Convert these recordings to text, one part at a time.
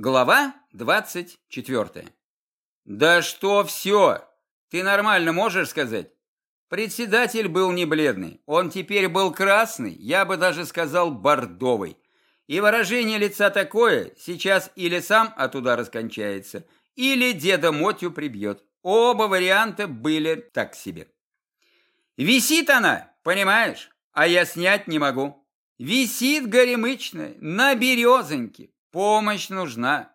Глава 24. Да что все? Ты нормально можешь сказать? Председатель был не бледный, он теперь был красный, я бы даже сказал бордовый. И выражение лица такое, сейчас или сам от удара скончается, или деда Мотю прибьет. Оба варианта были так себе. Висит она, понимаешь, а я снять не могу. Висит горемычная на березоньке, Помощь нужна.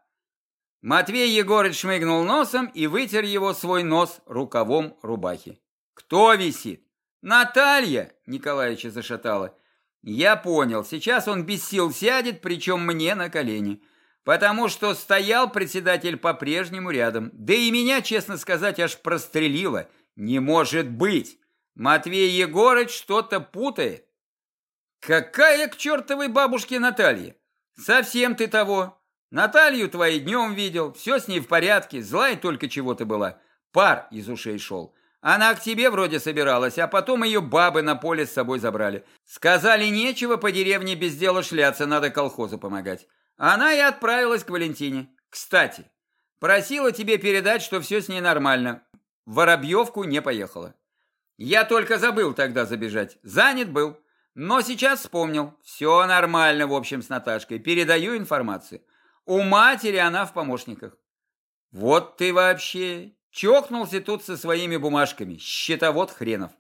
Матвей Егорыч шмыгнул носом и вытер его свой нос рукавом рубахи. Кто висит? Наталья, Николаевича зашатала. Я понял, сейчас он без сил сядет, причем мне на колени. Потому что стоял председатель по-прежнему рядом. Да и меня, честно сказать, аж прострелило. Не может быть! Матвей Егорыч что-то путает. Какая к чертовой бабушке Наталья? «Совсем ты того. Наталью твои днем видел, все с ней в порядке, злая только чего-то была. Пар из ушей шел. Она к тебе вроде собиралась, а потом ее бабы на поле с собой забрали. Сказали, нечего по деревне без дела шляться, надо колхозу помогать. Она и отправилась к Валентине. Кстати, просила тебе передать, что все с ней нормально. В Воробьевку не поехала. Я только забыл тогда забежать. Занят был. Но сейчас вспомнил. Все нормально, в общем, с Наташкой. Передаю информацию. У матери она в помощниках. Вот ты вообще чокнулся тут со своими бумажками. Счетовод хренов.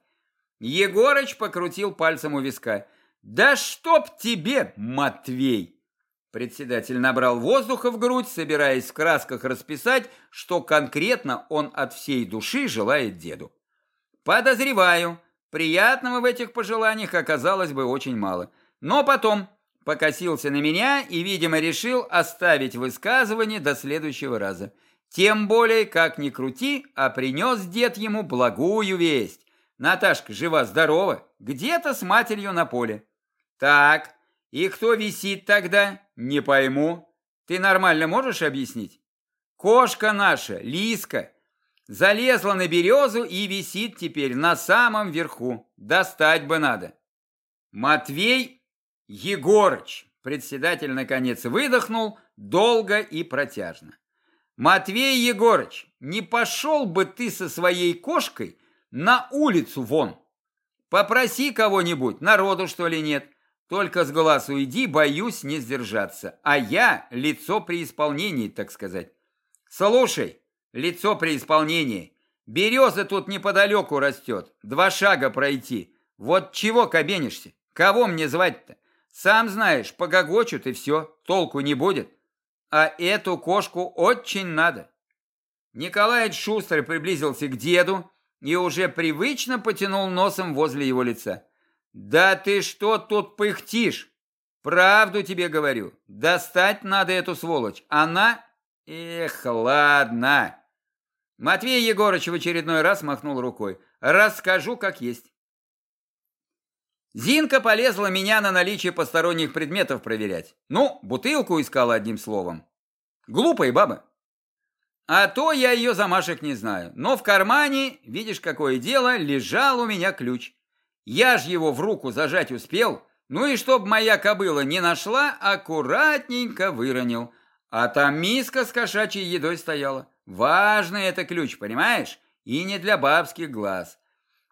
Егорыч покрутил пальцем у виска. Да чтоб тебе, Матвей! Председатель набрал воздуха в грудь, собираясь в красках расписать, что конкретно он от всей души желает деду. Подозреваю, Приятного в этих пожеланиях оказалось бы очень мало. Но потом покосился на меня и, видимо, решил оставить высказывание до следующего раза. Тем более, как ни крути, а принес дед ему благую весть. Наташка жива-здорова, где-то с матерью на поле. Так, и кто висит тогда? Не пойму. Ты нормально можешь объяснить? Кошка наша, Лиска, Залезла на березу и висит теперь на самом верху. Достать бы надо. Матвей Егорыч, председатель наконец выдохнул долго и протяжно. Матвей Егорыч, не пошел бы ты со своей кошкой на улицу вон. Попроси кого-нибудь, народу что ли нет. Только с глаз уйди, боюсь не сдержаться. А я лицо при исполнении, так сказать. Слушай, Лицо при исполнении. Береза тут неподалеку растет. Два шага пройти. Вот чего кабенишься? Кого мне звать-то? Сам знаешь, погогочут и все, толку не будет. А эту кошку очень надо. Николай шустро приблизился к деду и уже привычно потянул носом возле его лица. «Да ты что тут пыхтишь? Правду тебе говорю. Достать надо эту сволочь. Она... Эх, ладно. Матвей Егорыч в очередной раз махнул рукой. Расскажу, как есть. Зинка полезла меня на наличие посторонних предметов проверять. Ну, бутылку искала одним словом. Глупая баба. А то я ее замашек не знаю. Но в кармане, видишь, какое дело, лежал у меня ключ. Я ж его в руку зажать успел. Ну и чтоб моя кобыла не нашла, аккуратненько выронил. А там миска с кошачьей едой стояла. Важный это ключ, понимаешь? И не для бабских глаз.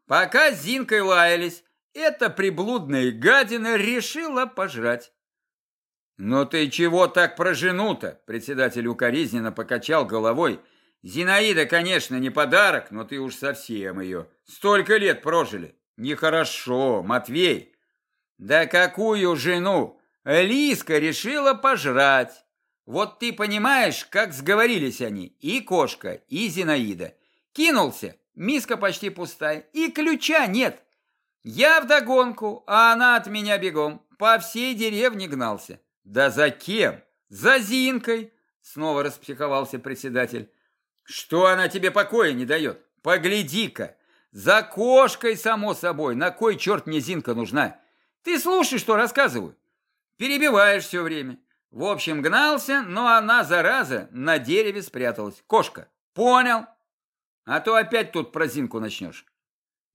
Пока с Зинкой лаялись, эта приблудная гадина решила пожрать. «Ну ты чего так про жену-то?» Председатель укоризненно покачал головой. «Зинаида, конечно, не подарок, но ты уж совсем ее. Столько лет прожили. Нехорошо, Матвей». «Да какую жену? Лиска решила пожрать. Вот ты понимаешь, как сговорились они, и кошка, и Зинаида. Кинулся, миска почти пустая, и ключа нет. Я вдогонку, а она от меня бегом. По всей деревне гнался. Да за кем? За Зинкой, снова распсиховался председатель. Что она тебе покоя не дает? Погляди-ка. За кошкой, само собой. На кой черт мне Зинка нужна? Ты слушай, что рассказываю. Перебиваешь все время. В общем, гнался, но она, зараза, на дереве спряталась. Кошка. Понял? А то опять тут про Зинку начнешь.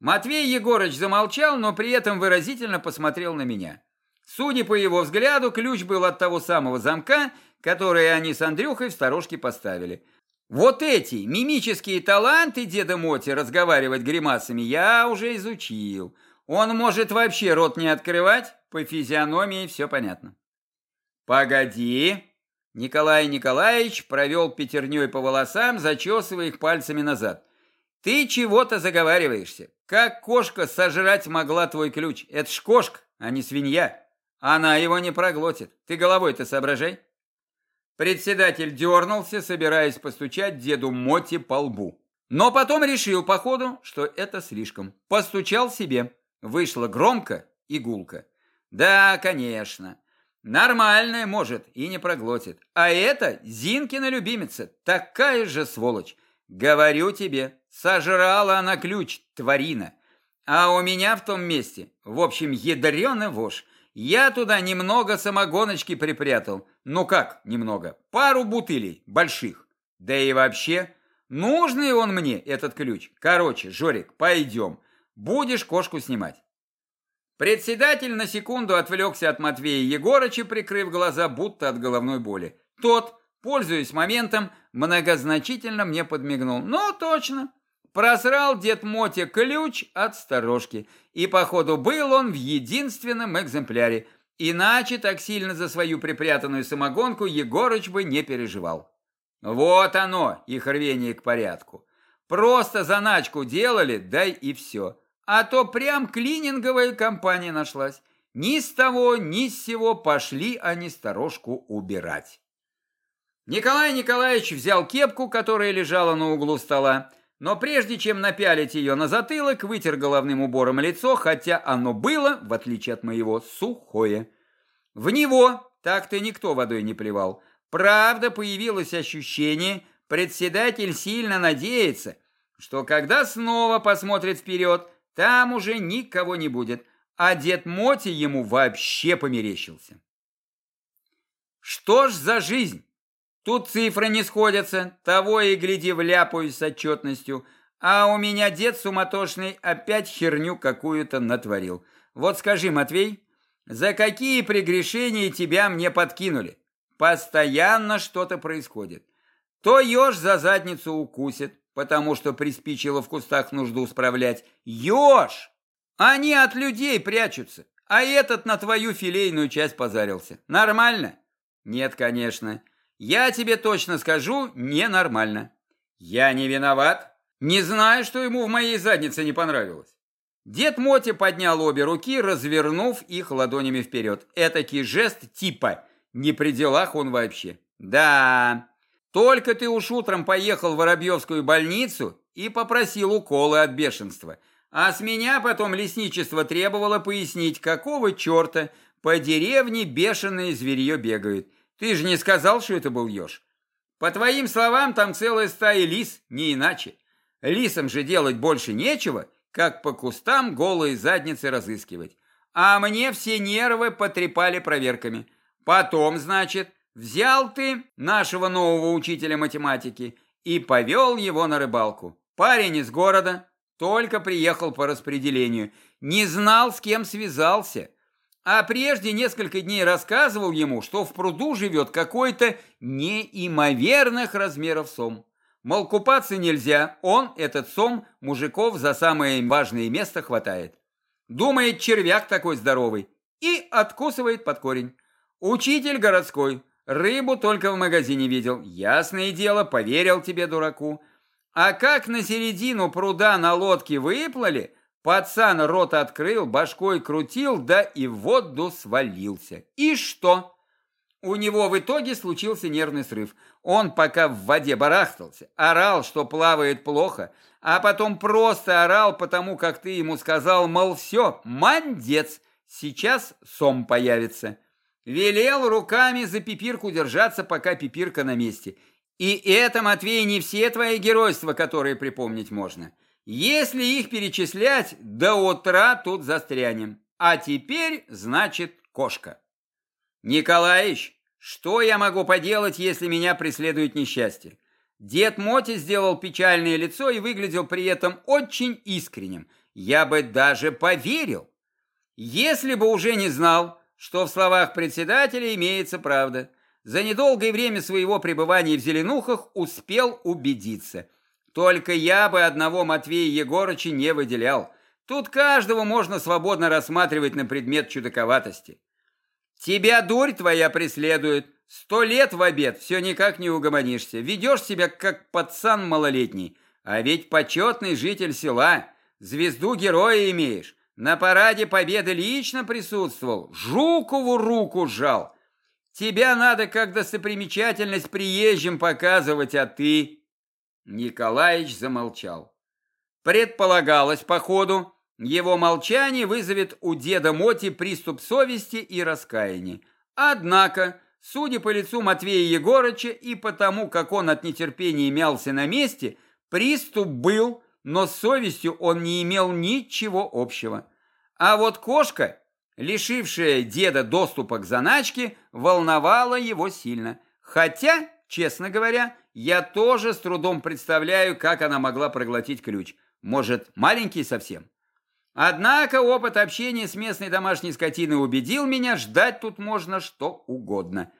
Матвей Егорыч замолчал, но при этом выразительно посмотрел на меня. Судя по его взгляду, ключ был от того самого замка, который они с Андрюхой в сторожке поставили. Вот эти мимические таланты деда Моти разговаривать гримасами я уже изучил. Он может вообще рот не открывать, по физиономии все понятно. Погоди. Николай Николаевич провел пятерней по волосам, зачесывая их пальцами назад. Ты чего-то заговариваешься. Как кошка сожрать могла твой ключ? Это ж кошка, а не свинья. Она его не проглотит. Ты головой-то соображай. Председатель дернулся, собираясь постучать деду Моти по лбу. Но потом решил, походу, что это слишком. Постучал себе. Вышло громко и гулко. Да, конечно. Нормальная, может, и не проглотит. А это Зинкина любимица, такая же сволочь. Говорю тебе, сожрала она ключ, тварина. А у меня в том месте, в общем, ядрёна вошь. Я туда немного самогоночки припрятал. Ну как немного? Пару бутылей, больших. Да и вообще, нужный он мне, этот ключ. Короче, Жорик, пойдем. Будешь кошку снимать. Председатель на секунду отвлекся от Матвея Егорыча, прикрыв глаза, будто от головной боли. Тот, пользуясь моментом, многозначительно мне подмигнул. Ну, точно. Просрал дед Мотя ключ от сторожки, и, походу, был он в единственном экземпляре, иначе так сильно за свою припрятанную самогонку Егорыч бы не переживал. Вот оно, их рвение к порядку. Просто заначку делали, дай и все. А то прям клининговая компания нашлась. Ни с того, ни с сего пошли они сторожку убирать. Николай Николаевич взял кепку, которая лежала на углу стола, но прежде чем напялить ее на затылок, вытер головным убором лицо, хотя оно было, в отличие от моего, сухое. В него так-то никто водой не плевал. Правда, появилось ощущение, председатель сильно надеется, что когда снова посмотрит вперед, там уже никого не будет, а дед Моти ему вообще померещился. Что ж за жизнь? Тут цифры не сходятся, того и гляди вляпаюсь с отчетностью, а у меня дед суматошный опять херню какую-то натворил. Вот скажи, Матвей, за какие прегрешения тебя мне подкинули? Постоянно что-то происходит. То еж за задницу укусит, потому что приспичило в кустах нужду справлять. Еж! Они от людей прячутся, а этот на твою филейную часть позарился. Нормально? Нет, конечно. Я тебе точно скажу, ненормально. Я не виноват. Не знаю, что ему в моей заднице не понравилось. Дед Моти поднял обе руки, развернув их ладонями вперед. Этакий жест типа «не при делах он вообще». Да, только ты уж утром поехал в Воробьевскую больницу и попросил уколы от бешенства. А с меня потом лесничество требовало пояснить, какого черта по деревне бешеное зверье бегает. Ты же не сказал, что это был еж. По твоим словам, там целая стая лис, не иначе. Лисам же делать больше нечего, как по кустам голые задницы разыскивать. А мне все нервы потрепали проверками. Потом, значит, взял ты нашего нового учителя математики и повел его на рыбалку. Парень из города, только приехал по распределению, не знал, с кем связался. А прежде несколько дней рассказывал ему, что в пруду живет какой-то неимоверных размеров сом. Мол, купаться нельзя, он, этот сом, мужиков за самое важное место хватает. Думает, червяк такой здоровый, и откусывает под корень. Учитель городской, рыбу только в магазине видел. Ясное дело, поверил тебе, дураку. А как на середину пруда на лодке выплыли, Пацан рот открыл, башкой крутил, да и в воду свалился. И что? У него в итоге случился нервный срыв. Он пока в воде барахтался, орал, что плавает плохо, а потом просто орал, потому как ты ему сказал, мол, все, мандец, сейчас сом появится. Велел руками за пипирку держаться, пока пипирка на месте. И это, Матвей, не все твои геройства, которые припомнить можно. Если их перечислять, до утра тут застрянем. А теперь, значит, кошка. Николаич, что я могу поделать, если меня преследует несчастье? Дед Моти сделал печальное лицо и выглядел при этом очень искренним. Я бы даже поверил. Если бы уже не знал, что в словах председателя имеется правда. За недолгое время своего пребывания в Зеленухах успел убедиться. Только я бы одного Матвея Егорыча не выделял. Тут каждого можно свободно рассматривать на предмет чудаковатости. Тебя дурь твоя преследует. Сто лет в обед, все никак не угомонишься. Ведешь себя, как пацан малолетний. А ведь почетный житель села. Звезду героя имеешь. На параде победы лично присутствовал. Жукову руку сжал. Тебя надо как достопримечательность приезжим показывать, а ты...» Николаевич замолчал. Предполагалось, походу, его молчание вызовет у деда Моти приступ совести и раскаяния. Однако, судя по лицу Матвея Егорыча и потому, как он от нетерпения мялся на месте, приступ был, но с совестью он не имел ничего общего. А вот кошка лишившая деда доступа к заначке, волновала его сильно. Хотя, честно говоря, я тоже с трудом представляю, как она могла проглотить ключ. Может, маленький совсем? Однако опыт общения с местной домашней скотиной убедил меня, ждать тут можно что угодно.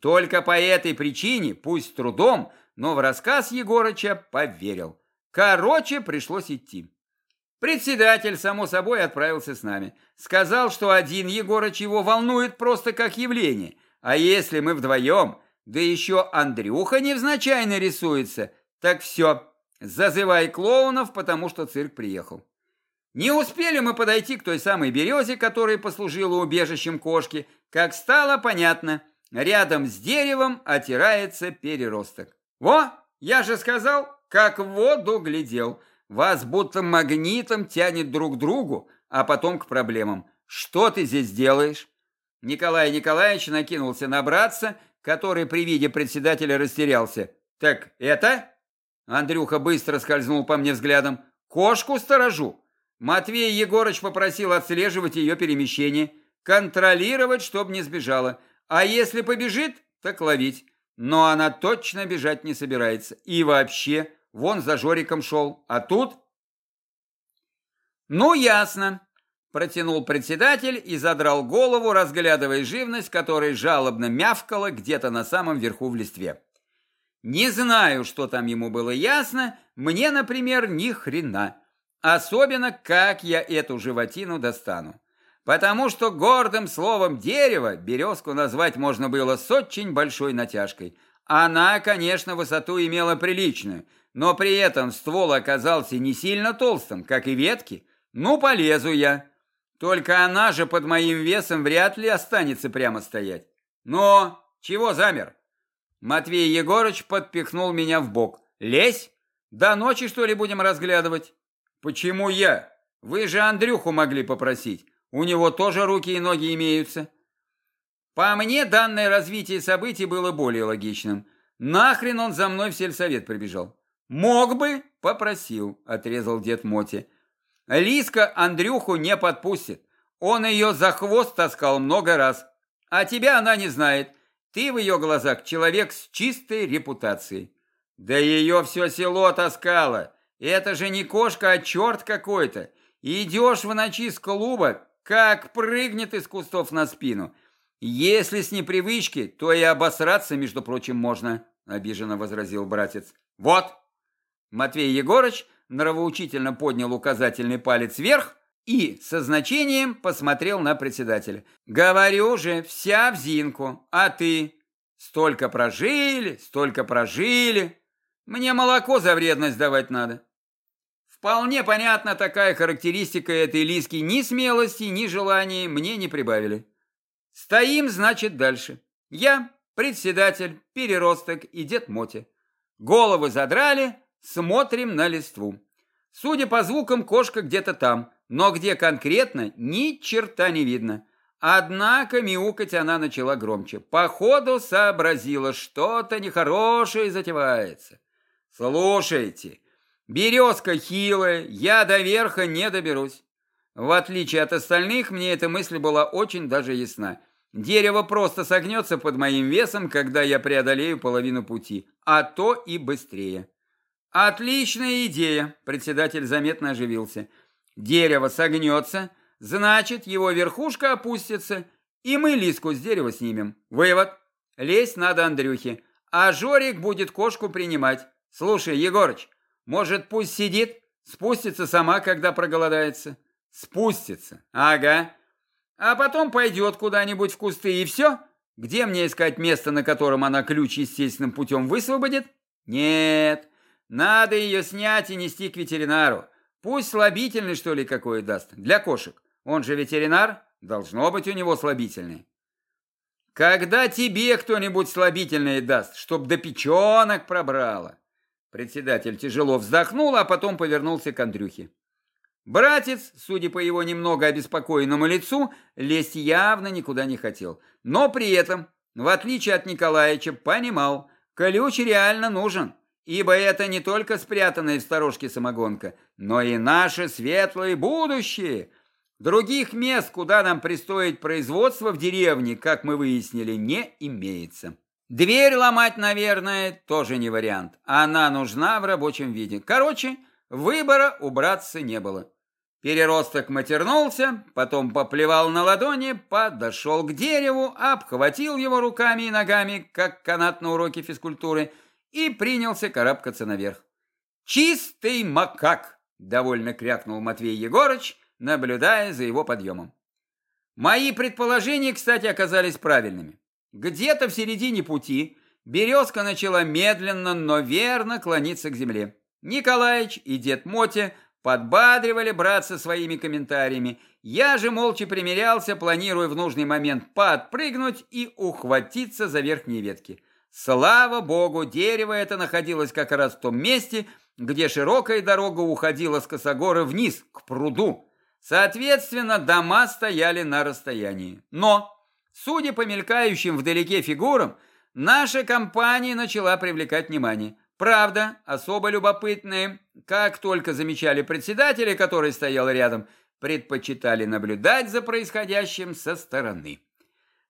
Только по этой причине, пусть с трудом, но в рассказ Егорыча поверил. Короче, пришлось идти. Председатель, само собой, отправился с нами. Сказал, что один Егорыч его волнует просто как явление. А если мы вдвоем, да еще Андрюха невзначай нарисуется, так все, зазывай клоунов, потому что цирк приехал. Не успели мы подойти к той самой березе, которая послужила убежищем кошки, как стало понятно, рядом с деревом отирается переросток. Во, я же сказал, как в воду глядел – вас будто магнитом тянет друг к другу, а потом к проблемам. Что ты здесь делаешь? Николай Николаевич накинулся на братца, который при виде председателя растерялся. Так, это? Андрюха быстро скользнул по мне взглядом. Кошку сторожу. Матвей Егорыч попросил отслеживать ее перемещение, контролировать, чтобы не сбежала. А если побежит, так ловить. Но она точно бежать не собирается. И вообще, Вон за Жориком шел, а тут... Ну, ясно, протянул председатель и задрал голову, разглядывая живность, которая жалобно мявкала где-то на самом верху в листве. Не знаю, что там ему было ясно, мне, например, ни хрена. Особенно, как я эту животину достану. Потому что гордым словом дерево березку назвать можно было с очень большой натяжкой. Она, конечно, высоту имела приличную – но при этом ствол оказался не сильно толстым, как и ветки, ну, полезу я. Только она же под моим весом вряд ли останется прямо стоять. Но чего замер? Матвей Егорыч подпихнул меня в бок. Лезь! До ночи, что ли, будем разглядывать? Почему я? Вы же Андрюху могли попросить. У него тоже руки и ноги имеются. По мне, данное развитие событий было более логичным. Нахрен он за мной в сельсовет прибежал? «Мог бы, попросил», — отрезал дед Моти. «Лиска Андрюху не подпустит. Он ее за хвост таскал много раз. А тебя она не знает. Ты в ее глазах человек с чистой репутацией». «Да ее все село таскало. Это же не кошка, а черт какой-то. Идешь в ночи с клуба, как прыгнет из кустов на спину. Если с непривычки, то и обосраться, между прочим, можно», — обиженно возразил братец. «Вот, Матвей Егорыч нравоучительно поднял указательный палец вверх и со значением посмотрел на председателя. «Говорю же, вся в Зинку, а ты? Столько прожили, столько прожили. Мне молоко за вредность давать надо». Вполне понятно, такая характеристика этой Лиски ни смелости, ни желания мне не прибавили. Стоим, значит, дальше. Я, председатель, переросток и дед Мотя. Головы задрали, Смотрим на листву. Судя по звукам, кошка где-то там, но где конкретно, ни черта не видно. Однако мяукать она начала громче. Походу сообразила, что-то нехорошее затевается. Слушайте, березка хилая, я до верха не доберусь. В отличие от остальных, мне эта мысль была очень даже ясна. Дерево просто согнется под моим весом, когда я преодолею половину пути, а то и быстрее. Отличная идея, председатель заметно оживился. Дерево согнется, значит, его верхушка опустится, И мы Лиску с дерева снимем. Вывод. Лезть надо Андрюхе, а Жорик будет кошку принимать. Слушай, Егорыч, может пусть сидит, спустится сама, когда проголодается? Спустится. Ага. А потом пойдет куда-нибудь в кусты и все? Где мне искать место, на котором она ключ естественным путем высвободит? Нет, надо ее снять и нести к ветеринару. Пусть слабительный, что ли, какой даст. Для кошек. Он же ветеринар, должно быть у него слабительный. Когда тебе кто-нибудь слабительное даст, чтоб до печенок пробрало? Председатель тяжело вздохнул, а потом повернулся к Андрюхе. Братец, судя по его немного обеспокоенному лицу, лезть явно никуда не хотел. Но при этом, в отличие от Николаевича, понимал, ключ реально нужен, ибо это не только спрятанная в сторожке самогонка, но и наше светлое будущее – Других мест, куда нам пристоит производство в деревне, как мы выяснили, не имеется. Дверь ломать, наверное, тоже не вариант. Она нужна в рабочем виде. Короче, выбора у братца не было. Переросток матернулся, потом поплевал на ладони, подошел к дереву, обхватил его руками и ногами, как канат на уроке физкультуры, и принялся карабкаться наверх. «Чистый макак!» — довольно крякнул Матвей Егорыч — наблюдая за его подъемом. Мои предположения, кстати, оказались правильными. Где-то в середине пути березка начала медленно, но верно клониться к земле. Николаич и дед Мотя подбадривали братца своими комментариями. Я же молча примерялся, планируя в нужный момент подпрыгнуть и ухватиться за верхние ветки. Слава богу, дерево это находилось как раз в том месте, где широкая дорога уходила с косогора вниз, к пруду. Соответственно, дома стояли на расстоянии. Но, судя по мелькающим вдалеке фигурам, наша компания начала привлекать внимание. Правда, особо любопытные, как только замечали председателя, который стоял рядом, предпочитали наблюдать за происходящим со стороны.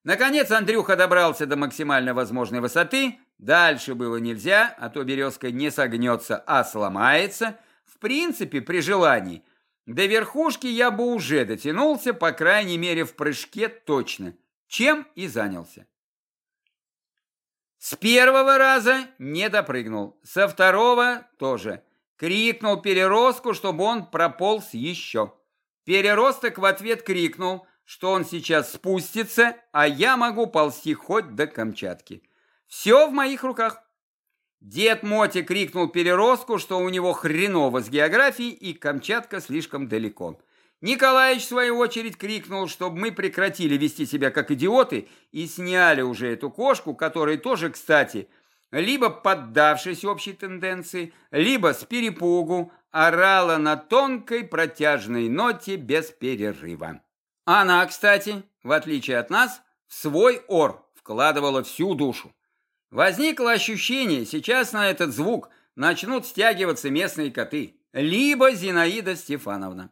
Наконец Андрюха добрался до максимально возможной высоты. Дальше было нельзя, а то березка не согнется, а сломается. В принципе, при желании – до верхушки я бы уже дотянулся, по крайней мере в прыжке точно, чем и занялся. С первого раза не допрыгнул, со второго тоже. Крикнул переростку, чтобы он прополз еще. Переросток в ответ крикнул, что он сейчас спустится, а я могу ползти хоть до Камчатки. Все в моих руках. Дед Моти крикнул переростку, что у него хреново с географией и Камчатка слишком далеко. Николаевич, в свою очередь, крикнул, чтобы мы прекратили вести себя как идиоты и сняли уже эту кошку, которая тоже, кстати, либо поддавшись общей тенденции, либо с перепугу орала на тонкой протяжной ноте без перерыва. Она, кстати, в отличие от нас, в свой ор вкладывала всю душу. Возникло ощущение, сейчас на этот звук начнут стягиваться местные коты, либо Зинаида Стефановна.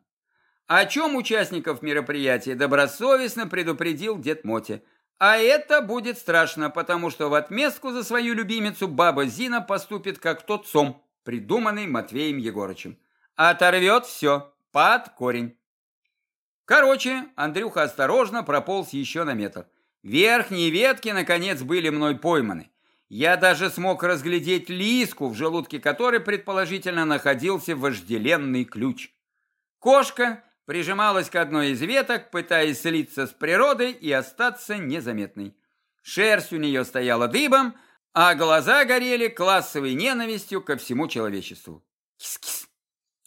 О чем участников мероприятия добросовестно предупредил дед Мотя. А это будет страшно, потому что в отместку за свою любимицу баба Зина поступит как тот сом, придуманный Матвеем Егорычем. Оторвет все под корень. Короче, Андрюха осторожно прополз еще на метр. Верхние ветки, наконец, были мной пойманы. Я даже смог разглядеть лиску, в желудке которой, предположительно, находился вожделенный ключ. Кошка прижималась к одной из веток, пытаясь слиться с природой и остаться незаметной. Шерсть у нее стояла дыбом, а глаза горели классовой ненавистью ко всему человечеству. Кис-кис.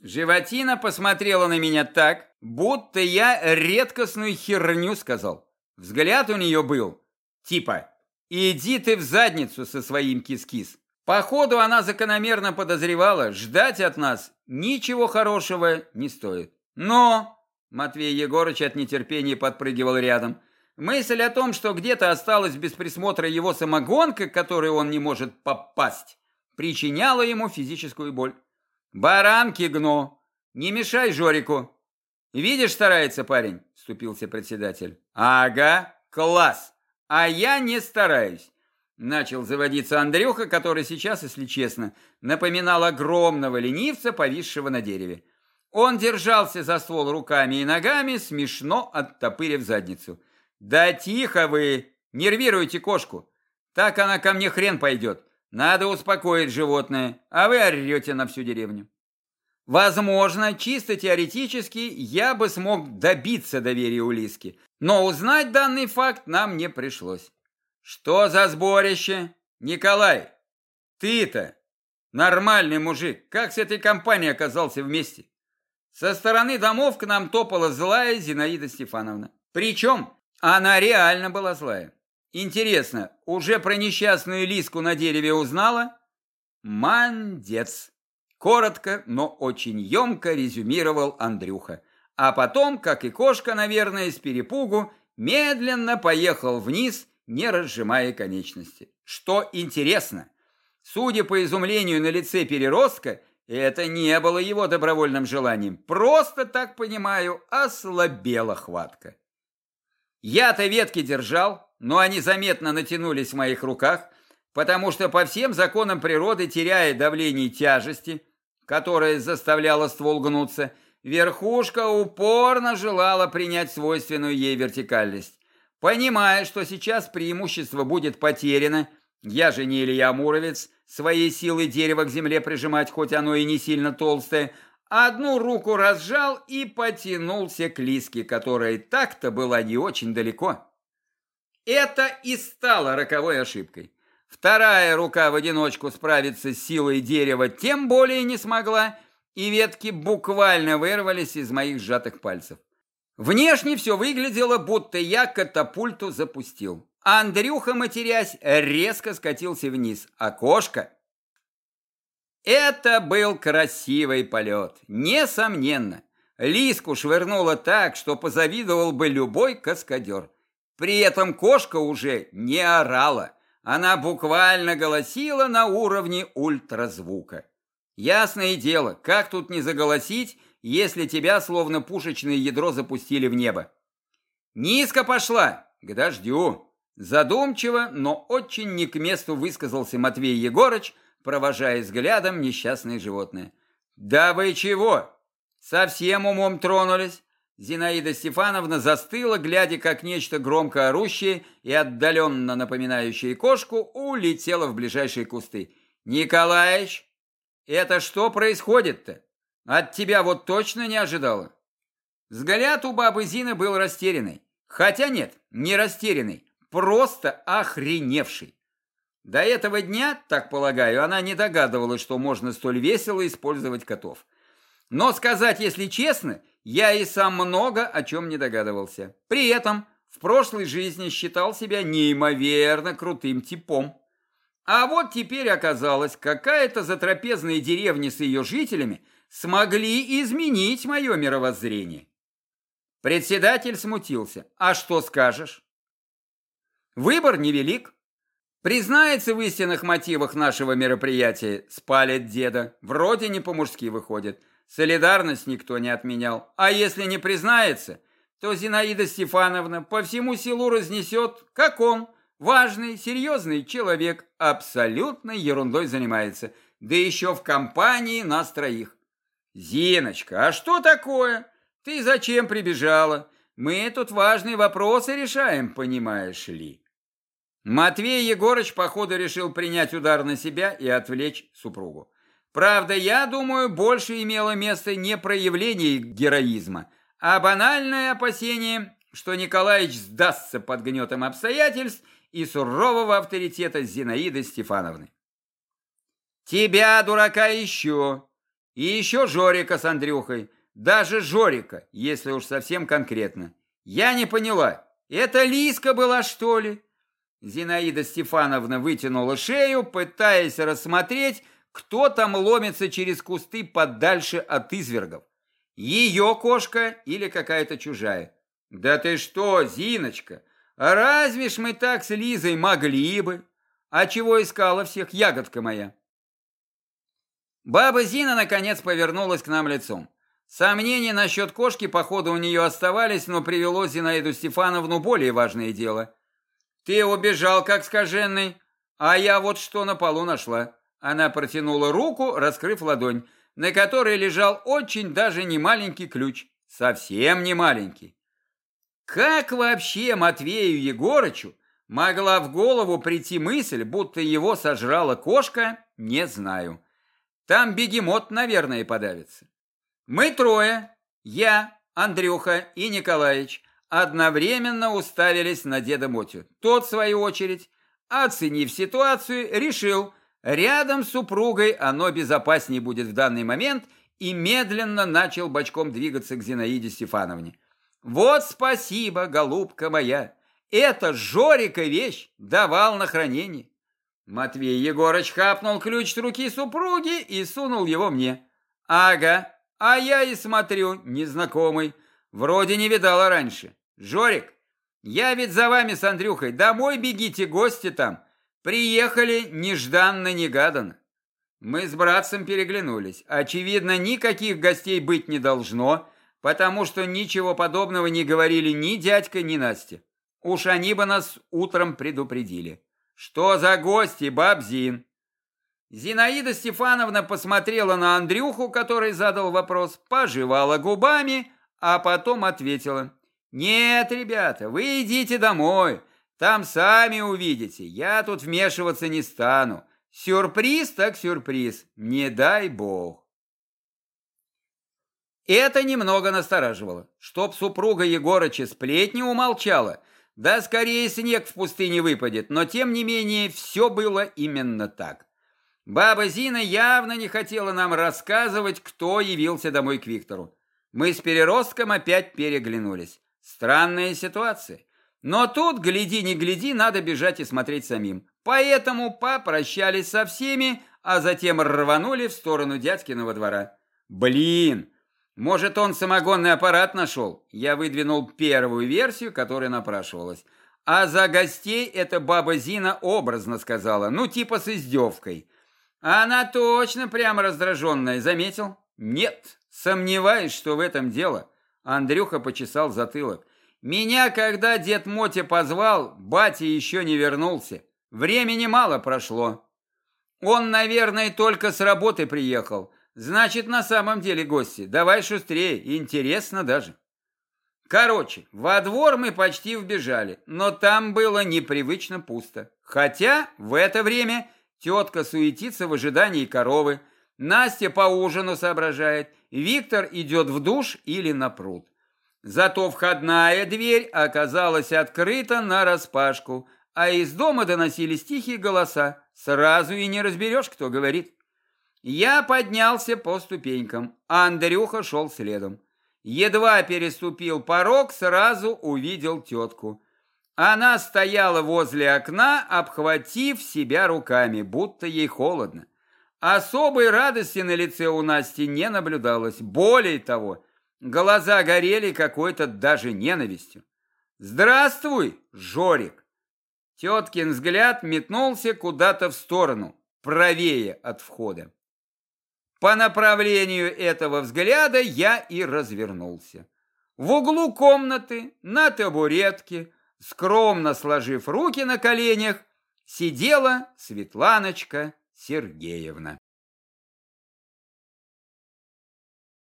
Животина посмотрела на меня так, будто я редкостную херню сказал. Взгляд у нее был, типа Иди ты в задницу со своим кис-кис. Походу, она закономерно подозревала, ждать от нас ничего хорошего не стоит. Но, Матвей Егорыч от нетерпения подпрыгивал рядом, мысль о том, что где-то осталась без присмотра его самогонка, которой он не может попасть, причиняла ему физическую боль. «Баранки гно! Не мешай Жорику!» «Видишь, старается парень?» – вступился председатель. «Ага, класс! А я не стараюсь. Начал заводиться Андрюха, который сейчас, если честно, напоминал огромного ленивца, повисшего на дереве. Он держался за ствол руками и ногами, смешно оттопырив задницу. Да тихо вы, нервируйте кошку. Так она ко мне хрен пойдет. Надо успокоить животное, а вы орете на всю деревню. Возможно, чисто теоретически я бы смог добиться доверия у Лиски, но узнать данный факт нам не пришлось. Что за сборище? Николай, ты-то нормальный мужик, как с этой компанией оказался вместе? Со стороны домов к нам топала злая Зинаида Стефановна. Причем она реально была злая. Интересно, уже про несчастную Лиску на дереве узнала? Мандец. Коротко, но очень емко резюмировал Андрюха. А потом, как и кошка, наверное, с перепугу, медленно поехал вниз, не разжимая конечности. Что интересно, судя по изумлению на лице переростка, это не было его добровольным желанием. Просто, так понимаю, ослабела хватка. Я-то ветки держал, но они заметно натянулись в моих руках, потому что по всем законам природы, теряя давление тяжести, которая заставляла ствол гнуться, верхушка упорно желала принять свойственную ей вертикальность. Понимая, что сейчас преимущество будет потеряно, я же не Илья Муровец, своей силой дерево к земле прижимать, хоть оно и не сильно толстое, одну руку разжал и потянулся к Лиске, которая так-то была не очень далеко. Это и стало роковой ошибкой. Вторая рука в одиночку справиться с силой дерева тем более не смогла, и ветки буквально вырвались из моих сжатых пальцев. Внешне все выглядело, будто я катапульту запустил. Андрюха, матерясь, резко скатился вниз, а кошка... Это был красивый полет, несомненно. Лиску швырнуло так, что позавидовал бы любой каскадер. При этом кошка уже не орала. Она буквально голосила на уровне ультразвука. Ясное дело, как тут не заголосить, если тебя словно пушечное ядро запустили в небо? Низко пошла, к дождю. Задумчиво, но очень не к месту высказался Матвей Егорыч, провожая взглядом несчастное животное. «Да вы чего? Совсем умом тронулись? Зинаида Стефановна застыла, глядя, как нечто громко орущее и отдаленно напоминающее кошку улетело в ближайшие кусты. «Николаич, это что происходит-то? От тебя вот точно не ожидала?» Взгляд у бабы Зины был растерянный. Хотя нет, не растерянный, просто охреневший. До этого дня, так полагаю, она не догадывалась, что можно столь весело использовать котов. Но сказать, если честно, я и сам много о чем не догадывался. При этом в прошлой жизни считал себя неимоверно крутым типом. А вот теперь оказалось, какая-то затрапезная деревня с ее жителями смогли изменить мое мировоззрение. Председатель смутился. А что скажешь? Выбор невелик. Признается в истинных мотивах нашего мероприятия, спалит деда. Вроде не по-мужски выходит. Солидарность никто не отменял. А если не признается, то Зинаида Стефановна по всему селу разнесет, как он, важный, серьезный человек, абсолютно ерундой занимается, да еще в компании нас троих. Зиночка, а что такое? Ты зачем прибежала? Мы тут важные вопросы решаем, понимаешь ли. Матвей Егорыч, походу, решил принять удар на себя и отвлечь супругу. Правда, я думаю, больше имело место не проявление героизма, а банальное опасение, что Николаевич сдастся под гнетом обстоятельств и сурового авторитета Зинаиды Стефановны. Тебя, дурака, еще. И еще Жорика с Андрюхой. Даже Жорика, если уж совсем конкретно. Я не поняла, это Лиска была, что ли? Зинаида Стефановна вытянула шею, пытаясь рассмотреть, кто там ломится через кусты подальше от извергов? Ее кошка или какая-то чужая? Да ты что, Зиночка, разве ж мы так с Лизой могли бы? А чего искала всех ягодка моя? Баба Зина наконец повернулась к нам лицом. Сомнения насчет кошки, походу, у нее оставались, но привело Зинаиду Стефановну более важное дело. Ты убежал, как скаженный, а я вот что на полу нашла. Она протянула руку, раскрыв ладонь, на которой лежал очень даже не маленький ключ. Совсем не маленький. Как вообще Матвею Егорычу могла в голову прийти мысль, будто его сожрала кошка, не знаю. Там бегемот, наверное, подавится. Мы трое, я, Андрюха и Николаевич, одновременно уставились на деда Мотю. Тот, в свою очередь, оценив ситуацию, решил, рядом с супругой оно безопаснее будет в данный момент и медленно начал бочком двигаться к Зинаиде Стефановне. «Вот спасибо, голубка моя! Это Жорика вещь давал на хранение!» Матвей Егорыч хапнул ключ с руки супруги и сунул его мне. «Ага, а я и смотрю, незнакомый, вроде не видала раньше. Жорик, я ведь за вами с Андрюхой, домой бегите, гости там. Приехали нежданно-негаданно». Мы с братцем переглянулись. Очевидно, никаких гостей быть не должно, потому что ничего подобного не говорили ни дядька, ни Настя. Уж они бы нас утром предупредили. Что за гости, бабзин? Зинаида Стефановна посмотрела на Андрюху, который задал вопрос, пожевала губами, а потом ответила. «Нет, ребята, вы идите домой, там сами увидите, я тут вмешиваться не стану. Сюрприз так сюрприз, не дай бог. Это немного настораживало. Чтоб супруга Егорыча сплетни умолчала, да скорее снег в пустыне выпадет, но тем не менее все было именно так. Баба Зина явно не хотела нам рассказывать, кто явился домой к Виктору. Мы с переростком опять переглянулись. Странная ситуация. Но тут, гляди не гляди, надо бежать и смотреть самим. Поэтому попрощались со всеми, а затем рванули в сторону дядькиного двора. Блин, может он самогонный аппарат нашел? Я выдвинул первую версию, которая напрашивалась. А за гостей эта баба Зина образно сказала, ну типа с издевкой. Она точно прямо раздраженная, заметил? Нет, сомневаюсь, что в этом дело. Андрюха почесал затылок. Меня, когда дед Мотя позвал, батя еще не вернулся. Времени мало прошло. Он, наверное, только с работы приехал. Значит, на самом деле гости. Давай шустрее, интересно даже. Короче, во двор мы почти вбежали, но там было непривычно пусто. Хотя в это время тетка суетится в ожидании коровы, Настя по ужину соображает, Виктор идет в душ или на пруд. Зато входная дверь оказалась открыта нараспашку, а из дома доносились тихие голоса. Сразу и не разберешь, кто говорит. Я поднялся по ступенькам, а Андрюха шел следом. Едва переступил порог, сразу увидел тетку. Она стояла возле окна, обхватив себя руками, будто ей холодно. Особой радости на лице у Насти не наблюдалось. Более того, глаза горели какой-то даже ненавистью. «Здравствуй, Жорик!» Теткин взгляд метнулся куда-то в сторону, правее от входа. По направлению этого взгляда я и развернулся. В углу комнаты, на табуретке, скромно сложив руки на коленях, сидела Светланочка Сергеевна.